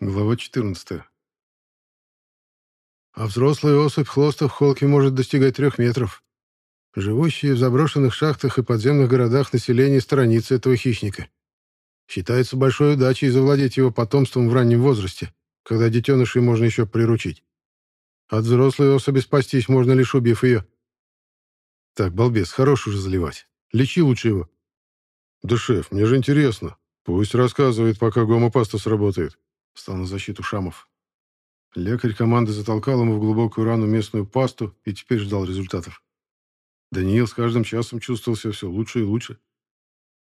Глава 14. А взрослая особь хлоста в холке может достигать трех метров. Живущие в заброшенных шахтах и подземных городах население сторонится этого хищника. Считается большой удачей завладеть его потомством в раннем возрасте, когда детенышей можно еще приручить. От взрослой особи спастись можно лишь убив ее. Так, балбес, хорош уже заливать. Лечи лучше его. Да, шеф, мне же интересно. Пусть рассказывает, пока гомопаста сработает. Встал на защиту Шамов. Лекарь команды затолкал ему в глубокую рану местную пасту и теперь ждал результатов. Даниил с каждым часом чувствовал себя все лучше и лучше.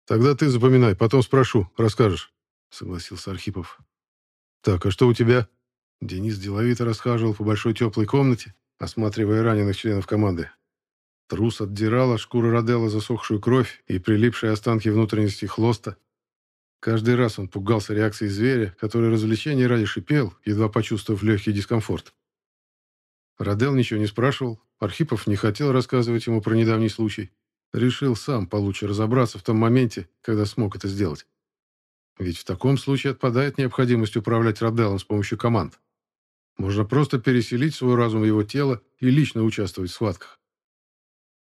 «Тогда ты запоминай, потом спрошу, расскажешь», — согласился Архипов. «Так, а что у тебя?» Денис деловито расхаживал по большой теплой комнате, осматривая раненых членов команды. Трус отдирал от шкуры Роделла засохшую кровь и прилипшие останки внутренности хлоста. Каждый раз он пугался реакции зверя, который развлечение ради шипел, едва почувствовав легкий дискомфорт. Радел ничего не спрашивал, Архипов не хотел рассказывать ему про недавний случай. Решил сам получше разобраться в том моменте, когда смог это сделать. Ведь в таком случае отпадает необходимость управлять Раделом с помощью команд. Можно просто переселить свой разум в его тело и лично участвовать в схватках.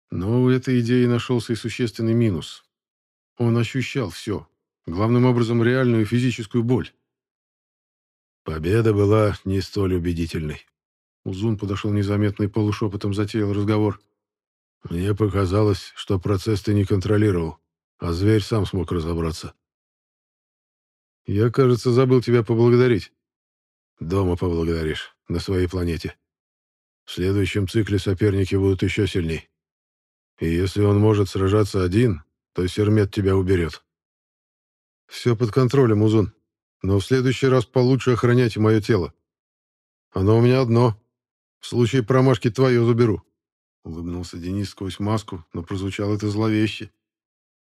Но у этой идеи нашелся и существенный минус. Он ощущал все, Главным образом, реальную физическую боль. Победа была не столь убедительной. Узун подошел незаметно и полушепотом затеял разговор. Мне показалось, что процесс ты не контролировал, а зверь сам смог разобраться. Я, кажется, забыл тебя поблагодарить. Дома поблагодаришь, на своей планете. В следующем цикле соперники будут еще сильней. И если он может сражаться один, то Сермет тебя уберет. «Все под контролем, Узун. Но в следующий раз получше охраняйте мое тело. Оно у меня одно. В случае промашки твое заберу». Улыбнулся Денис сквозь маску, но прозвучало это зловеще.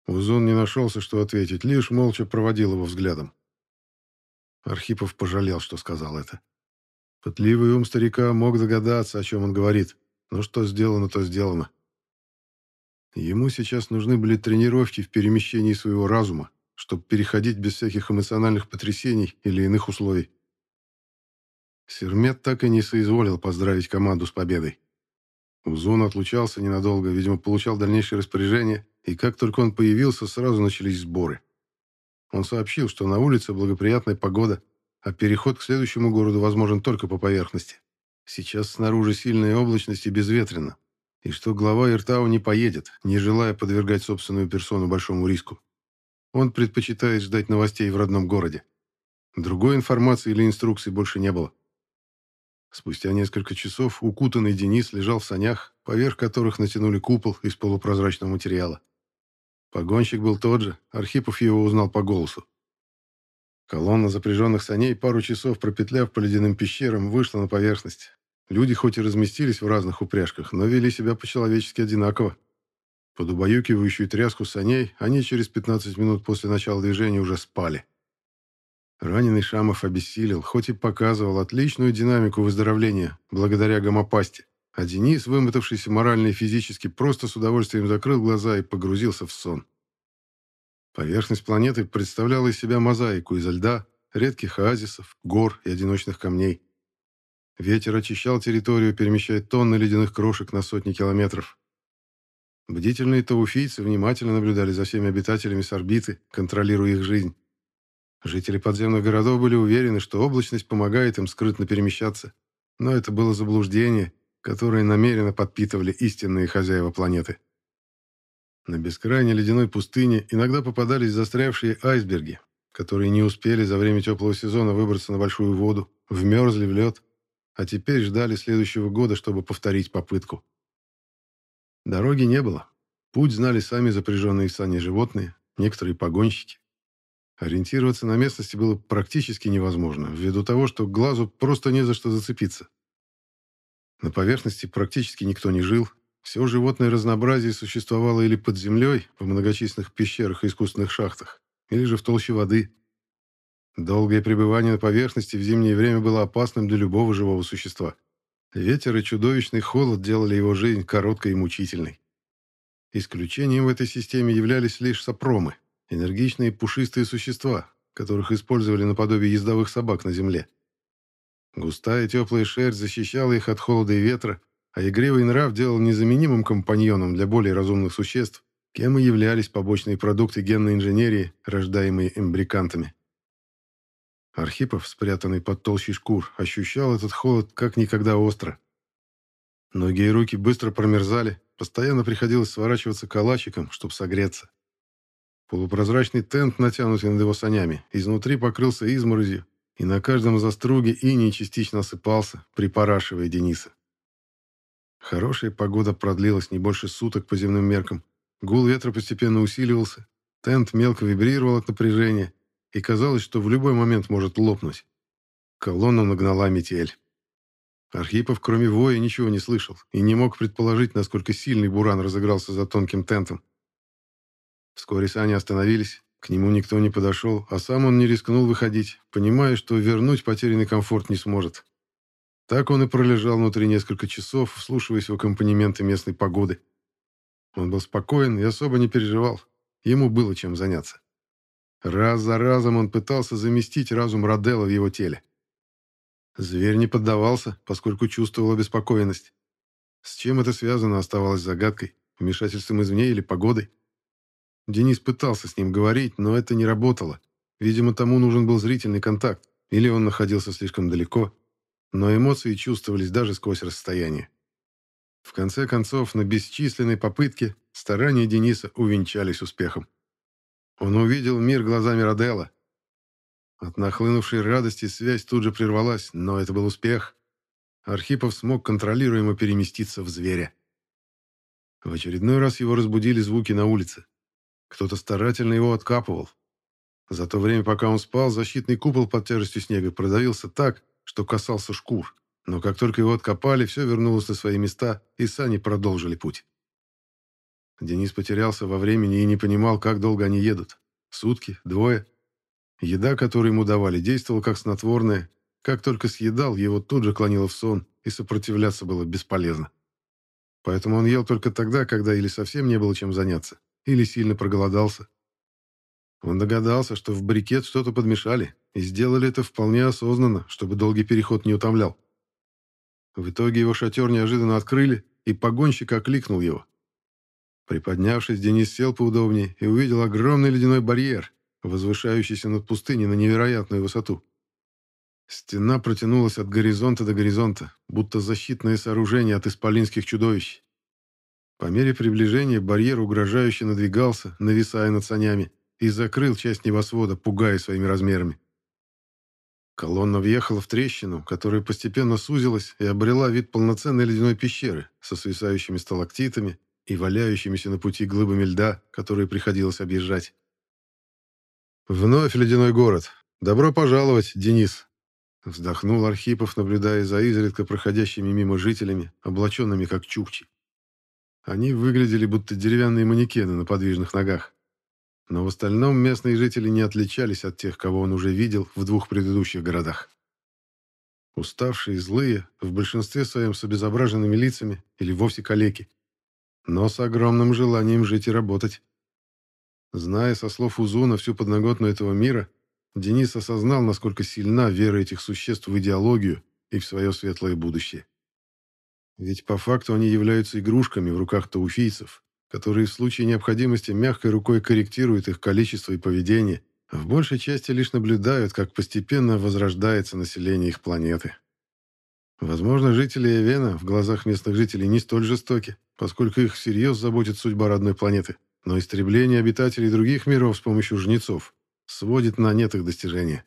Узун не нашелся, что ответить, лишь молча проводил его взглядом. Архипов пожалел, что сказал это. Пытливый ум старика мог догадаться, о чем он говорит, но что сделано, то сделано. Ему сейчас нужны были тренировки в перемещении своего разума, чтобы переходить без всяких эмоциональных потрясений или иных условий. Сермет так и не соизволил поздравить команду с победой. Узун отлучался ненадолго, видимо, получал дальнейшее распоряжение, и как только он появился, сразу начались сборы. Он сообщил, что на улице благоприятная погода, а переход к следующему городу возможен только по поверхности. Сейчас снаружи сильная облачность и безветренно, и что глава Иртау не поедет, не желая подвергать собственную персону большому риску. Он предпочитает ждать новостей в родном городе. Другой информации или инструкций больше не было. Спустя несколько часов укутанный Денис лежал в санях, поверх которых натянули купол из полупрозрачного материала. Погонщик был тот же, Архипов его узнал по голосу. Колонна запряженных саней, пару часов пропетляв по ледяным пещерам, вышла на поверхность. Люди хоть и разместились в разных упряжках, но вели себя по-человечески одинаково. Под убаюкивающую тряску саней они через 15 минут после начала движения уже спали. Раненый Шамов обессилел, хоть и показывал отличную динамику выздоровления благодаря гомопасте, а Денис, вымотавшийся морально и физически, просто с удовольствием закрыл глаза и погрузился в сон. Поверхность планеты представляла из себя мозаику из льда, редких оазисов, гор и одиночных камней. Ветер очищал территорию, перемещая тонны ледяных крошек на сотни километров. Бдительные тауфийцы внимательно наблюдали за всеми обитателями с орбиты, контролируя их жизнь. Жители подземных городов были уверены, что облачность помогает им скрытно перемещаться. Но это было заблуждение, которое намеренно подпитывали истинные хозяева планеты. На бескрайней ледяной пустыне иногда попадались застрявшие айсберги, которые не успели за время теплого сезона выбраться на большую воду, вмерзли в лед, а теперь ждали следующего года, чтобы повторить попытку. Дороги не было. Путь знали сами запряженные сани животные, некоторые погонщики. Ориентироваться на местности было практически невозможно, ввиду того, что глазу просто не за что зацепиться. На поверхности практически никто не жил, все животное разнообразие существовало или под землей, в многочисленных пещерах и искусственных шахтах, или же в толще воды. Долгое пребывание на поверхности в зимнее время было опасным для любого живого существа. Ветер и чудовищный холод делали его жизнь короткой и мучительной. Исключением в этой системе являлись лишь сапромы, энергичные пушистые существа, которых использовали наподобие ездовых собак на земле. Густая теплая шерсть защищала их от холода и ветра, а игривый нрав делал незаменимым компаньоном для более разумных существ, кем и являлись побочные продукты генной инженерии, рождаемые эмбрикантами. Архипов, спрятанный под толщей шкур, ощущал этот холод как никогда остро. Ноги и руки быстро промерзали, постоянно приходилось сворачиваться калачиком, чтобы согреться. Полупрозрачный тент, натянутый над его санями, изнутри покрылся изморозью, и на каждом заструге иней частично осыпался, припорашивая Дениса. Хорошая погода продлилась не больше суток по земным меркам. Гул ветра постепенно усиливался, тент мелко вибрировал от напряжения, и казалось, что в любой момент может лопнуть. Колонну нагнала метель. Архипов, кроме воя, ничего не слышал и не мог предположить, насколько сильный буран разыгрался за тонким тентом. Вскоре сани остановились, к нему никто не подошел, а сам он не рискнул выходить, понимая, что вернуть потерянный комфорт не сможет. Так он и пролежал внутри несколько часов, вслушиваясь в аккомпанементы местной погоды. Он был спокоен и особо не переживал. Ему было чем заняться. Раз за разом он пытался заместить разум Роделла в его теле. Зверь не поддавался, поскольку чувствовал обеспокоенность. С чем это связано, оставалось загадкой, вмешательством извне или погодой. Денис пытался с ним говорить, но это не работало. Видимо, тому нужен был зрительный контакт, или он находился слишком далеко. Но эмоции чувствовались даже сквозь расстояние. В конце концов, на бесчисленной попытке старания Дениса увенчались успехом. Он увидел мир глазами Роделла. От нахлынувшей радости связь тут же прервалась, но это был успех. Архипов смог контролируемо переместиться в зверя. В очередной раз его разбудили звуки на улице. Кто-то старательно его откапывал. За то время, пока он спал, защитный купол под тяжестью снега продавился так, что касался шкур. Но как только его откопали, все вернулось на свои места, и сани продолжили путь. Денис потерялся во времени и не понимал, как долго они едут. Сутки? Двое? Еда, которую ему давали, действовала как снотворная. Как только съедал, его тут же клонило в сон, и сопротивляться было бесполезно. Поэтому он ел только тогда, когда или совсем не было чем заняться, или сильно проголодался. Он догадался, что в брикет что-то подмешали, и сделали это вполне осознанно, чтобы долгий переход не утомлял. В итоге его шатер неожиданно открыли, и погонщик окликнул его. Приподнявшись, Денис сел поудобнее и увидел огромный ледяной барьер, возвышающийся над пустыней на невероятную высоту. Стена протянулась от горизонта до горизонта, будто защитное сооружение от исполинских чудовищ. По мере приближения барьер угрожающе надвигался, нависая над санями, и закрыл часть небосвода, пугая своими размерами. Колонна въехала в трещину, которая постепенно сузилась и обрела вид полноценной ледяной пещеры со свисающими сталактитами и валяющимися на пути глыбами льда, которые приходилось объезжать. «Вновь ледяной город. Добро пожаловать, Денис!» Вздохнул Архипов, наблюдая за изредка проходящими мимо жителями, облаченными как чукчи. Они выглядели будто деревянные манекены на подвижных ногах. Но в остальном местные жители не отличались от тех, кого он уже видел в двух предыдущих городах. Уставшие, злые, в большинстве своем с обезображенными лицами или вовсе калеки. Но с огромным желанием жить и работать. Зная со слов Узуна всю подноготную этого мира, Денис осознал, насколько сильна вера этих существ в идеологию и в свое светлое будущее. Ведь по факту они являются игрушками в руках тауфийцев, которые в случае необходимости мягкой рукой корректируют их количество и поведение, а в большей части лишь наблюдают, как постепенно возрождается население их планеты. Возможно, жители Эвена в глазах местных жителей не столь жестоки, поскольку их всерьез заботит судьба родной планеты, но истребление обитателей других миров с помощью жнецов сводит на нет их достижения.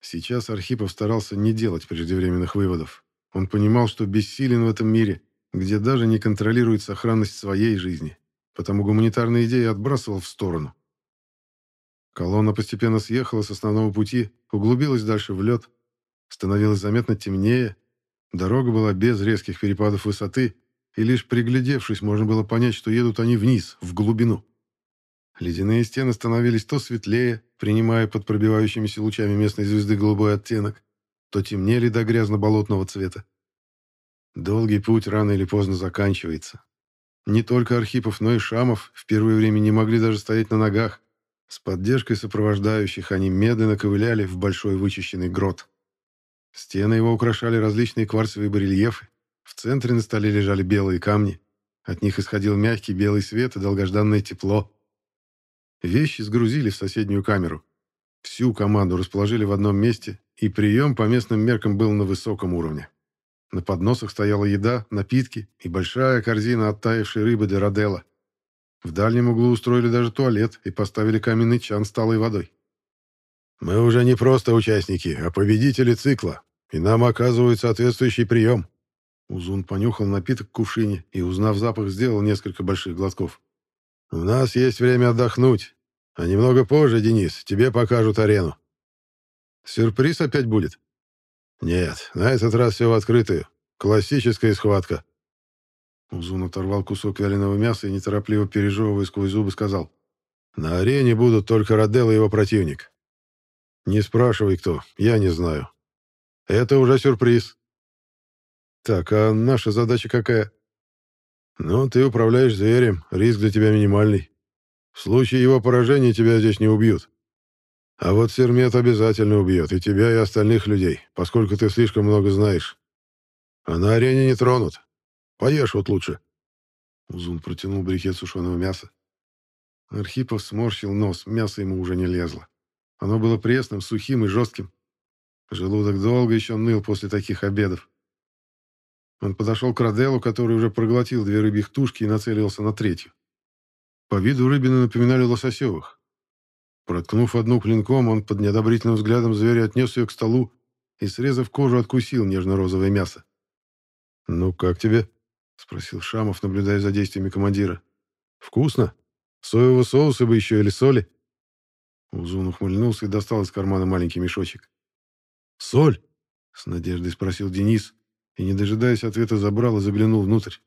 Сейчас Архипов старался не делать преждевременных выводов. Он понимал, что бессилен в этом мире, где даже не контролирует сохранность своей жизни, потому гуманитарные идеи отбрасывал в сторону. Колонна постепенно съехала с основного пути, углубилась дальше в лед, становилось заметно темнее, дорога была без резких перепадов высоты, и лишь приглядевшись, можно было понять, что едут они вниз, в глубину. Ледяные стены становились то светлее, принимая под пробивающимися лучами местной звезды голубой оттенок, то темнели до грязно-болотного цвета. Долгий путь рано или поздно заканчивается. Не только Архипов, но и Шамов в первое время не могли даже стоять на ногах. С поддержкой сопровождающих они медленно ковыляли в большой вычищенный грот. Стены его украшали различные кварцевые барельефы. В центре на столе лежали белые камни. От них исходил мягкий белый свет и долгожданное тепло. Вещи сгрузили в соседнюю камеру. Всю команду расположили в одном месте, и прием по местным меркам был на высоком уровне. На подносах стояла еда, напитки и большая корзина оттаившей рыбы для Роделла. В дальнем углу устроили даже туалет и поставили каменный чан с талой водой. «Мы уже не просто участники, а победители цикла, и нам оказывают соответствующий прием». Узун понюхал напиток в кувшине и, узнав запах, сделал несколько больших глотков. «У нас есть время отдохнуть. А немного позже, Денис, тебе покажут арену». «Сюрприз опять будет?» «Нет, на этот раз все в открытую. Классическая схватка». Узун оторвал кусок вяленого мяса и, неторопливо пережевывая сквозь зубы, сказал. «На арене будут только Роделл и его противник. Не спрашивай, кто, я не знаю. Это уже сюрприз». «Так, а наша задача какая?» «Ну, ты управляешь зверем, риск для тебя минимальный. В случае его поражения тебя здесь не убьют. А вот Сермет обязательно убьет и тебя, и остальных людей, поскольку ты слишком много знаешь. А на арене не тронут. Поешь вот лучше». Узун протянул брикет сушеного мяса. Архипов сморщил нос, мясо ему уже не лезло. Оно было пресным, сухим и жестким. Желудок долго еще ныл после таких обедов. Он подошел к Роделу, который уже проглотил две рыбьих тушки и нацелился на третью. По виду рыбины напоминали лососевых. Проткнув одну клинком, он под неодобрительным взглядом зверя отнес ее к столу и, срезав кожу, откусил нежно-розовое мясо. «Ну, как тебе?» — спросил Шамов, наблюдая за действиями командира. «Вкусно? Соевого соуса бы еще или соли?» Узун ухмыльнулся и достал из кармана маленький мешочек. «Соль?» — с надеждой спросил Денис, и, не дожидаясь ответа, забрал и заглянул внутрь.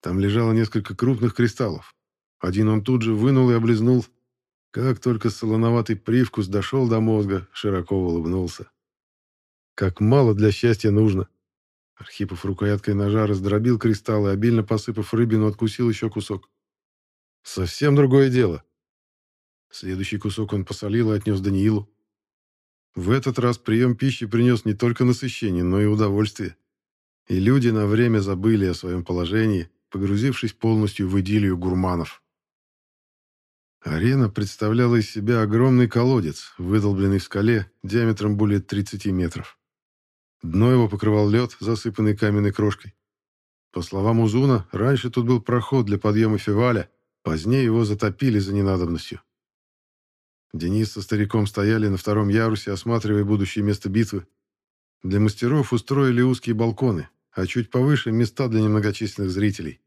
Там лежало несколько крупных кристаллов. Один он тут же вынул и облизнул. Как только солоноватый привкус дошел до мозга, широко улыбнулся. Как мало для счастья нужно. Архипов рукояткой ножа раздробил кристаллы, обильно посыпав рыбину, откусил еще кусок. Совсем другое дело. Следующий кусок он посолил и отнес Даниилу. В этот раз прием пищи принес не только насыщение, но и удовольствие. И люди на время забыли о своем положении, погрузившись полностью в идиллию гурманов. Арена представляла из себя огромный колодец, выдолбленный в скале диаметром более 30 метров. Дно его покрывал лед, засыпанный каменной крошкой. По словам Узуна, раньше тут был проход для подъема феваля, позднее его затопили за ненадобностью. Денис со стариком стояли на втором ярусе, осматривая будущее место битвы. Для мастеров устроили узкие балконы, а чуть повыше – места для немногочисленных зрителей.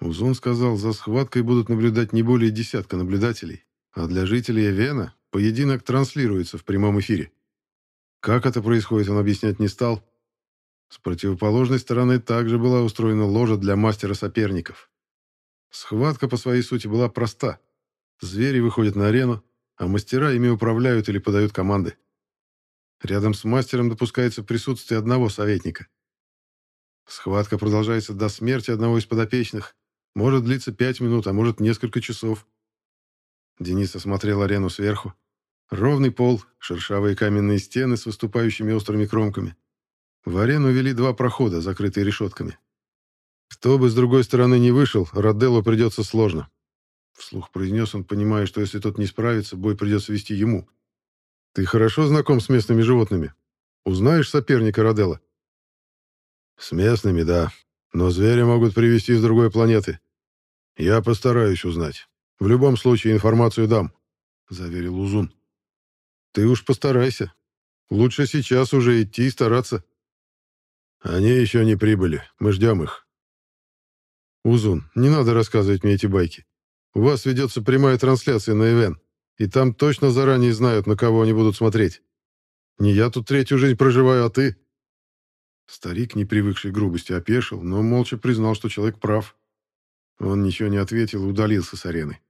Узун сказал, за схваткой будут наблюдать не более десятка наблюдателей, а для жителей Эвена поединок транслируется в прямом эфире. Как это происходит, он объяснять не стал. С противоположной стороны также была устроена ложа для мастера соперников. Схватка по своей сути была проста – Звери выходят на арену, а мастера ими управляют или подают команды. Рядом с мастером допускается присутствие одного советника. Схватка продолжается до смерти одного из подопечных. Может длиться пять минут, а может несколько часов. Денис осмотрел арену сверху. Ровный пол, шершавые каменные стены с выступающими острыми кромками. В арену вели два прохода, закрытые решетками. Кто бы с другой стороны не вышел, Роделлу придется сложно. Вслух произнес он, понимая, что если тот не справится, бой придется вести ему. «Ты хорошо знаком с местными животными? Узнаешь соперника Роделла?» «С местными, да. Но звери могут привести с другой планеты. Я постараюсь узнать. В любом случае информацию дам», — заверил Узун. «Ты уж постарайся. Лучше сейчас уже идти и стараться». «Они еще не прибыли. Мы ждем их». «Узун, не надо рассказывать мне эти байки. У вас ведется прямая трансляция на Ивен, и там точно заранее знают, на кого они будут смотреть. Не я тут третью жизнь проживаю, а ты». Старик, не привыкший к грубости, опешил, но молча признал, что человек прав. Он ничего не ответил и удалился с арены.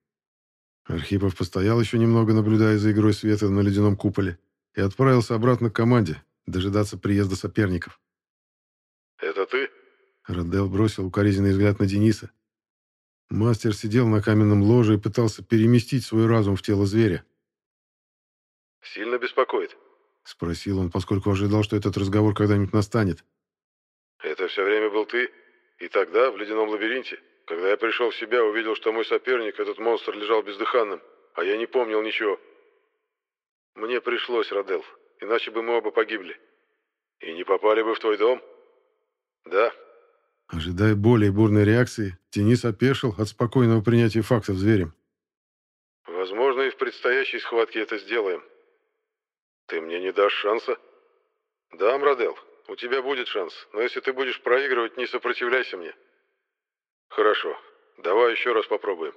Архипов постоял еще немного, наблюдая за игрой света на ледяном куполе, и отправился обратно к команде, дожидаться приезда соперников. «Это ты?» Родел бросил укоризненный взгляд на Дениса. Мастер сидел на каменном ложе и пытался переместить свой разум в тело зверя. «Сильно беспокоит?» — спросил он, поскольку ожидал, что этот разговор когда-нибудь настанет. «Это все время был ты? И тогда, в ледяном лабиринте, когда я пришел в себя, увидел, что мой соперник, этот монстр, лежал бездыханным, а я не помнил ничего. Мне пришлось, Родел, иначе бы мы оба погибли. И не попали бы в твой дом? Да, Ожидая более бурной реакции, Денис опешил от спокойного принятия фактов зверем. «Возможно, и в предстоящей схватке это сделаем. Ты мне не дашь шанса?» «Да, Мрадел, у тебя будет шанс, но если ты будешь проигрывать, не сопротивляйся мне». «Хорошо, давай еще раз попробуем».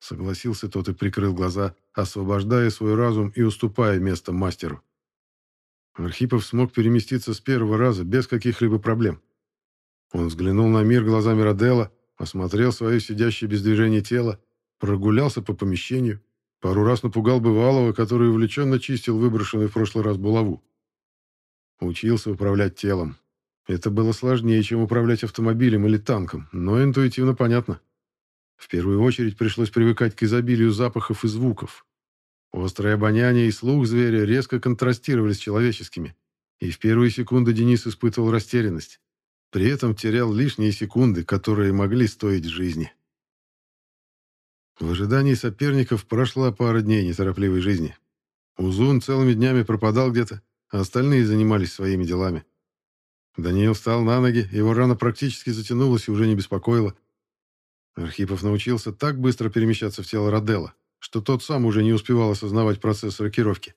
Согласился тот и прикрыл глаза, освобождая свой разум и уступая место мастеру. Архипов смог переместиться с первого раза без каких-либо проблем. Он взглянул на мир глазами Роделла, осмотрел свое сидящее без движения тело, прогулялся по помещению, пару раз напугал бывалого, который увлеченно чистил выброшенный в прошлый раз булаву. Учился управлять телом. Это было сложнее, чем управлять автомобилем или танком, но интуитивно понятно. В первую очередь пришлось привыкать к изобилию запахов и звуков. Острое обоняние и слух зверя резко контрастировали с человеческими, и в первые секунды Денис испытывал растерянность. При этом терял лишние секунды, которые могли стоить жизни. В ожидании соперников прошла пара дней неторопливой жизни. Узун целыми днями пропадал где-то, а остальные занимались своими делами. Даниил встал на ноги, его рана практически затянулась и уже не беспокоила. Архипов научился так быстро перемещаться в тело Роделла, что тот сам уже не успевал осознавать процесс рокировки.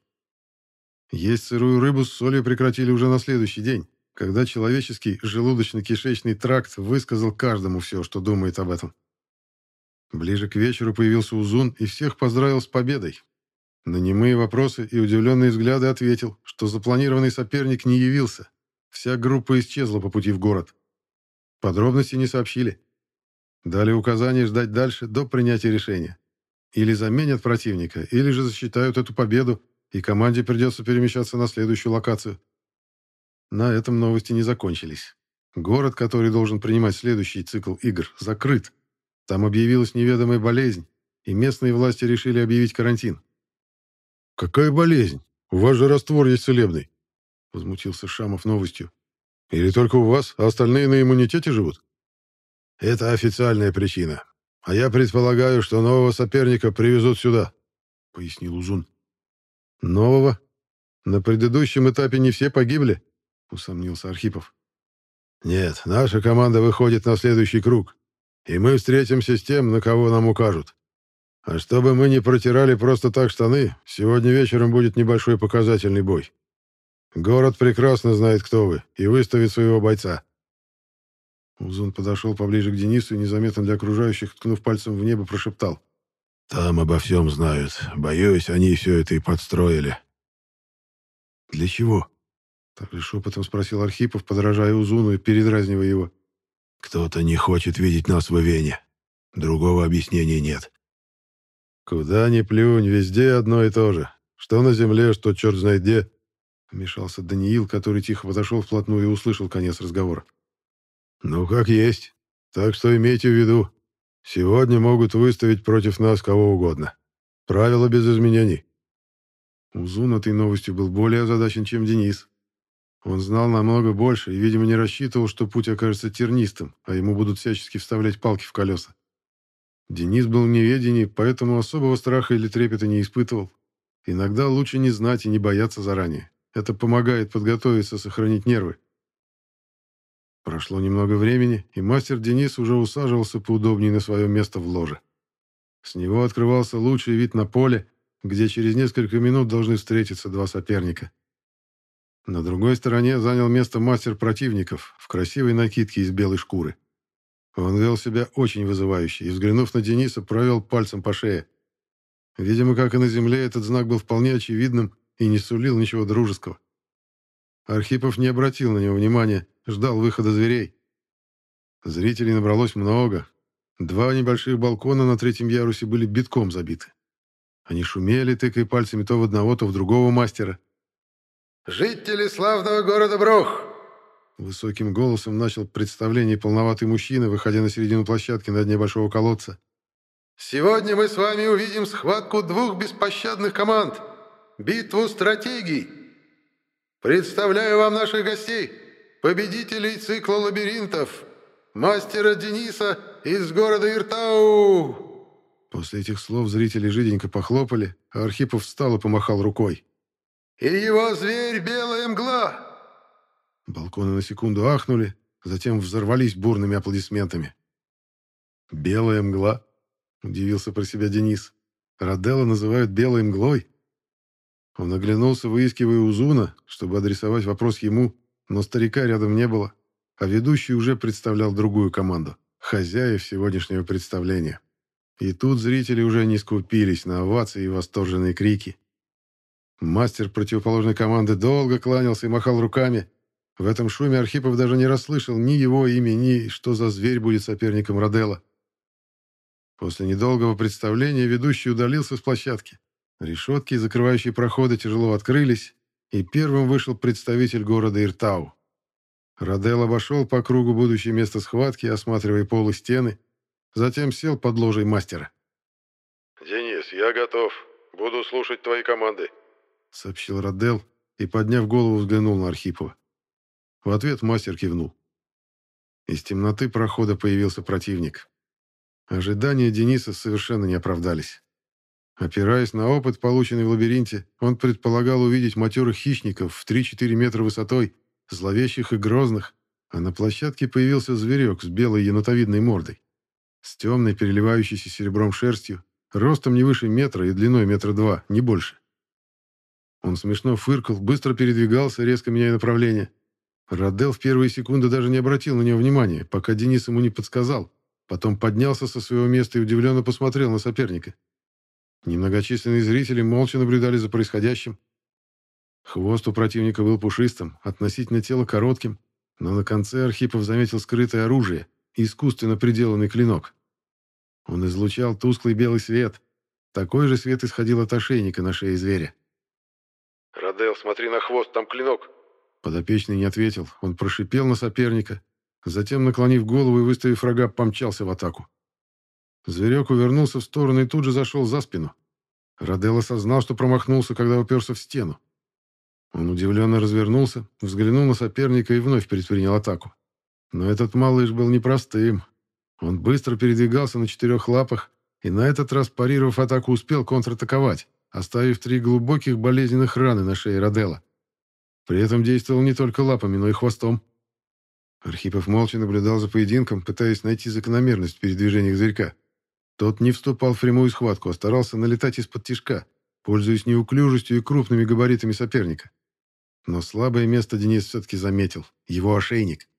Есть сырую рыбу с солью прекратили уже на следующий день, когда человеческий желудочно-кишечный тракт высказал каждому все, что думает об этом. Ближе к вечеру появился Узун и всех поздравил с победой. На немые вопросы и удивленные взгляды ответил, что запланированный соперник не явился. Вся группа исчезла по пути в город. Подробности не сообщили. Дали указание ждать дальше до принятия решения. Или заменят противника, или же засчитают эту победу, и команде придется перемещаться на следующую локацию. На этом новости не закончились. Город, который должен принимать следующий цикл игр, закрыт. Там объявилась неведомая болезнь, и местные власти решили объявить карантин. «Какая болезнь? У вас же раствор есть целебный!» Возмутился Шамов новостью. «Или только у вас, а остальные на иммунитете живут?» «Это официальная причина. А я предполагаю, что нового соперника привезут сюда», — пояснил Узун. «Нового? На предыдущем этапе не все погибли?» — усомнился Архипов. «Нет, наша команда выходит на следующий круг, и мы встретимся с тем, на кого нам укажут. А чтобы мы не протирали просто так штаны, сегодня вечером будет небольшой показательный бой. Город прекрасно знает, кто вы, и выставит своего бойца». Узун подошел поближе к Денису и, незаметно для окружающих, ткнув пальцем в небо, прошептал. «Там обо всем знают. Боюсь, они все это и подстроили». «Для чего?» Так же шепотом спросил Архипов, подражая Узуну и передразнивая его. «Кто-то не хочет видеть нас в Ивене. Другого объяснения нет». «Куда ни плюнь, везде одно и то же. Что на земле, что черт знает где», — вмешался Даниил, который тихо подошел вплотную и услышал конец разговора. «Ну, как есть. Так что имейте в виду, сегодня могут выставить против нас кого угодно. Правила без изменений». Узун этой новостью был более озадачен, чем Денис. Он знал намного больше и, видимо, не рассчитывал, что путь окажется тернистым, а ему будут всячески вставлять палки в колеса. Денис был в неведении, поэтому особого страха или трепета не испытывал. Иногда лучше не знать и не бояться заранее. Это помогает подготовиться, сохранить нервы. Прошло немного времени, и мастер Денис уже усаживался поудобнее на свое место в ложе. С него открывался лучший вид на поле, где через несколько минут должны встретиться два соперника. На другой стороне занял место мастер противников в красивой накидке из белой шкуры. Он вел себя очень вызывающе и, взглянув на Дениса, провел пальцем по шее. Видимо, как и на земле, этот знак был вполне очевидным и не сулил ничего дружеского. Архипов не обратил на него внимания, ждал выхода зверей. Зрителей набралось много. Два небольших балкона на третьем ярусе были битком забиты. Они шумели, тыкая пальцами то в одного, то в другого мастера. «Жители славного города Брух, Высоким голосом начал представление полноватый мужчина, выходя на середину площадки на дне большого колодца. «Сегодня мы с вами увидим схватку двух беспощадных команд. Битву стратегий. Представляю вам наших гостей, победителей цикла лабиринтов, мастера Дениса из города Иртау!» После этих слов зрители жиденько похлопали, а Архипов встал и помахал рукой. «И его зверь Белая Мгла!» Балконы на секунду ахнули, затем взорвались бурными аплодисментами. «Белая мгла?» — удивился про себя Денис. «Роделла называют белой мглой?» Он оглянулся, выискивая Узуна, чтобы адресовать вопрос ему, но старика рядом не было, а ведущий уже представлял другую команду, хозяев сегодняшнего представления. И тут зрители уже не скупились на овации и восторженные крики. Мастер противоположной команды долго кланялся и махал руками. В этом шуме Архипов даже не расслышал ни его имени, ни что за зверь будет соперником Роделла. После недолгого представления ведущий удалился с площадки. Решетки, закрывающие проходы, тяжело открылись, и первым вышел представитель города Иртау. Родел обошел по кругу будущее место схватки, осматривая пол и стены, Затем сел под ложей мастера. «Денис, я готов. Буду слушать твои команды», — сообщил Родел и, подняв голову, взглянул на Архипова. В ответ мастер кивнул. Из темноты прохода появился противник. Ожидания Дениса совершенно не оправдались. Опираясь на опыт, полученный в лабиринте, он предполагал увидеть матерых хищников в 3-4 метра высотой, зловещих и грозных, а на площадке появился зверек с белой енотовидной мордой с темной, переливающейся серебром шерстью, ростом не выше метра и длиной метра два, не больше. Он смешно фыркал, быстро передвигался, резко меняя направление. Радел в первые секунды даже не обратил на него внимания, пока Денис ему не подсказал. Потом поднялся со своего места и удивленно посмотрел на соперника. Немногочисленные зрители молча наблюдали за происходящим. Хвост у противника был пушистым, относительно тела коротким, но на конце Архипов заметил скрытое оружие — искусственно приделанный клинок. Он излучал тусклый белый свет. Такой же свет исходил от ошейника на шее зверя. «Радел, смотри на хвост, там клинок!» Подопечный не ответил. Он прошипел на соперника, затем, наклонив голову и выставив рога, помчался в атаку. Зверек увернулся в сторону и тут же зашел за спину. Радел осознал, что промахнулся, когда уперся в стену. Он удивленно развернулся, взглянул на соперника и вновь предпринял атаку. Но этот малыш был непростым. Он быстро передвигался на четырех лапах и на этот раз, парировав атаку, успел контратаковать, оставив три глубоких болезненных раны на шее Роделла. При этом действовал не только лапами, но и хвостом. Архипов молча наблюдал за поединком, пытаясь найти закономерность в передвижениях зверька. Тот не вступал в прямую схватку, а старался налетать из-под тишка, пользуясь неуклюжестью и крупными габаритами соперника. Но слабое место Денис все-таки заметил — его ошейник.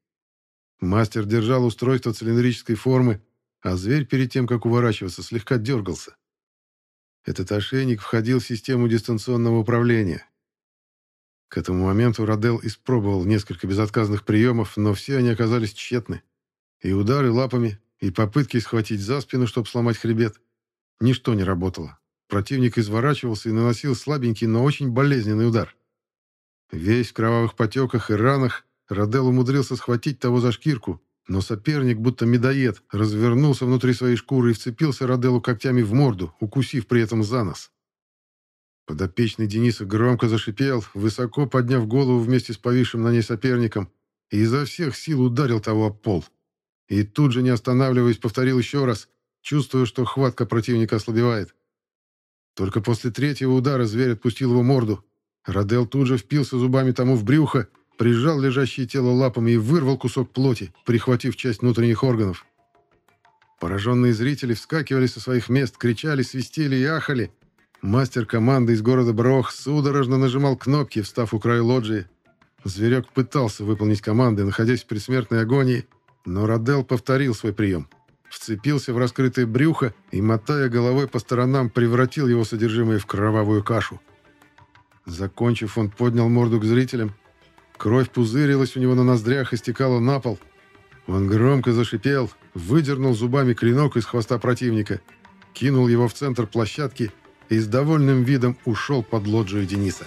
Мастер держал устройство цилиндрической формы, а зверь перед тем, как уворачиваться, слегка дергался. Этот ошейник входил в систему дистанционного управления. К этому моменту Родел испробовал несколько безотказных приемов, но все они оказались тщетны. И удары лапами, и попытки схватить за спину, чтобы сломать хребет. Ничто не работало. Противник изворачивался и наносил слабенький, но очень болезненный удар. Весь в кровавых потеках и ранах, Родел умудрился схватить того за шкирку, но соперник, будто медоед, развернулся внутри своей шкуры и вцепился Роделу когтями в морду, укусив при этом за нос. Подопечный Дениса громко зашипел, высоко подняв голову вместе с повисшим на ней соперником, и изо всех сил ударил того об пол. И тут же, не останавливаясь, повторил еще раз, чувствуя, что хватка противника ослабевает. Только после третьего удара зверь отпустил его морду. Родел тут же впился зубами тому в брюхо прижал лежащее тело лапами и вырвал кусок плоти, прихватив часть внутренних органов. Пораженные зрители вскакивали со своих мест, кричали, свистели и ахали. Мастер команды из города Брох судорожно нажимал кнопки, встав у края лоджии. Зверек пытался выполнить команды, находясь в предсмертной агонии, но Родел повторил свой прием. Вцепился в раскрытое брюхо и, мотая головой по сторонам, превратил его содержимое в кровавую кашу. Закончив, он поднял морду к зрителям Кровь пузырилась у него на ноздрях и стекала на пол. Он громко зашипел, выдернул зубами клинок из хвоста противника, кинул его в центр площадки и с довольным видом ушел под лоджию Дениса.